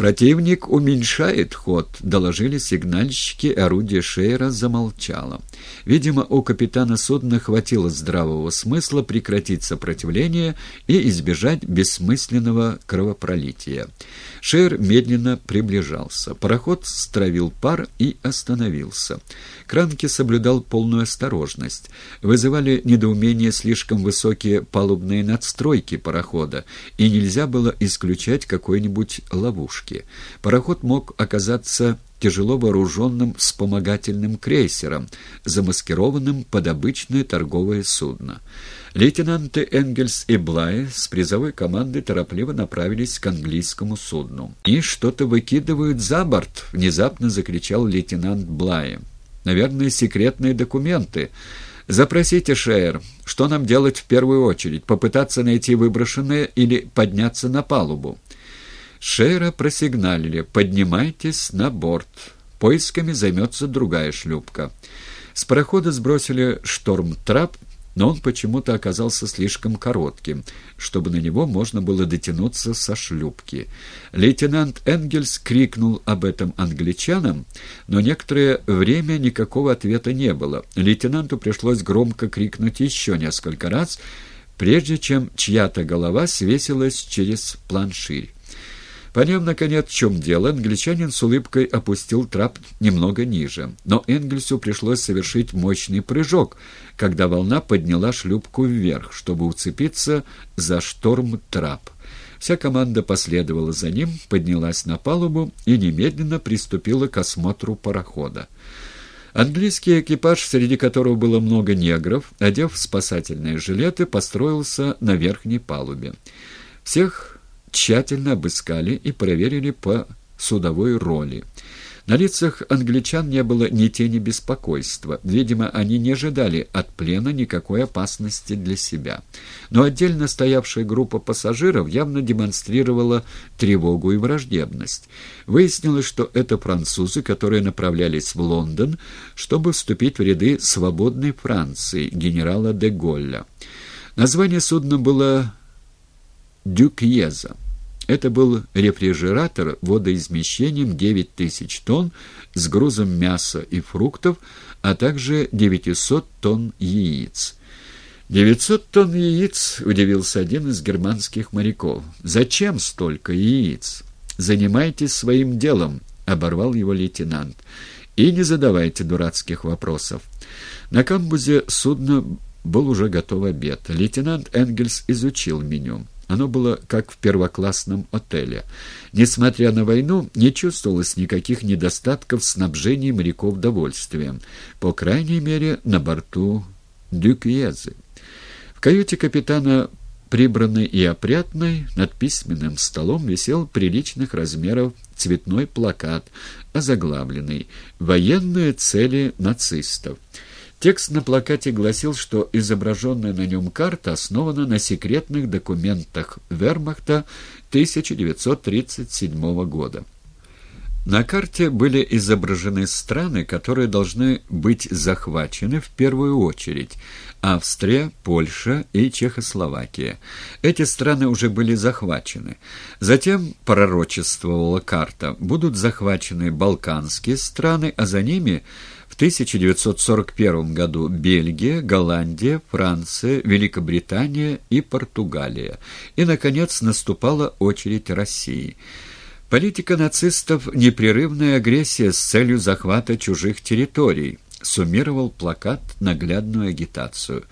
Противник уменьшает ход, доложили сигнальщики, орудие Шейра замолчало. Видимо, у капитана судна хватило здравого смысла прекратить сопротивление и избежать бессмысленного кровопролития. Шейр медленно приближался. Пароход стравил пар и остановился. Кранки соблюдал полную осторожность. Вызывали недоумение слишком высокие палубные надстройки парохода, и нельзя было исключать какой-нибудь ловушки ловушки. Пароход мог оказаться тяжело вооруженным вспомогательным крейсером, замаскированным под обычное торговое судно. Лейтенанты Энгельс и Блай с призовой командой торопливо направились к английскому судну. «И что-то выкидывают за борт!» — внезапно закричал лейтенант Блай. «Наверное, секретные документы. Запросите, Шеер, что нам делать в первую очередь? Попытаться найти выброшенное или подняться на палубу?» Шейра просигналили «Поднимайтесь на борт». Поисками займется другая шлюпка. С парохода сбросили шторм-трап, но он почему-то оказался слишком коротким, чтобы на него можно было дотянуться со шлюпки. Лейтенант Энгельс крикнул об этом англичанам, но некоторое время никакого ответа не было. Лейтенанту пришлось громко крикнуть еще несколько раз, прежде чем чья-то голова свесилась через планширь. Поняв, наконец, в чем дело, англичанин с улыбкой опустил трап немного ниже. Но Энгельсу пришлось совершить мощный прыжок, когда волна подняла шлюпку вверх, чтобы уцепиться за шторм-трап. Вся команда последовала за ним, поднялась на палубу и немедленно приступила к осмотру парохода. Английский экипаж, среди которого было много негров, одев спасательные жилеты, построился на верхней палубе. Всех тщательно обыскали и проверили по судовой роли. На лицах англичан не было ни тени беспокойства. Видимо, они не ожидали от плена никакой опасности для себя. Но отдельно стоявшая группа пассажиров явно демонстрировала тревогу и враждебность. Выяснилось, что это французы, которые направлялись в Лондон, чтобы вступить в ряды свободной Франции генерала де Голля. Название судна было «Дюкьеза». Это был рефрижератор водоизмещением 9000 тонн с грузом мяса и фруктов, а также 900 тонн яиц. «Девятьсот тонн яиц?» — удивился один из германских моряков. «Зачем столько яиц?» «Занимайтесь своим делом», — оборвал его лейтенант. «И не задавайте дурацких вопросов». На камбузе судна был уже готов обед. Лейтенант Энгельс изучил меню. Оно было как в первоклассном отеле. Несмотря на войну, не чувствовалось никаких недостатков в снабжении моряков довольствием. По крайней мере, на борту Дюкьезы. В каюте капитана прибранной и опрятной, над письменным столом висел приличных размеров цветной плакат, озаглавленный «Военные цели нацистов». Текст на плакате гласил, что изображенная на нем карта основана на секретных документах Вермахта 1937 года. На карте были изображены страны, которые должны быть захвачены в первую очередь – Австрия, Польша и Чехословакия. Эти страны уже были захвачены. Затем, пророчествовала карта, будут захвачены Балканские страны, а за ними – в 1941 году Бельгия, Голландия, Франция, Великобритания и Португалия. И, наконец, наступала очередь России. Политика нацистов – непрерывная агрессия с целью захвата чужих территорий, суммировал плакат наглядную агитацию.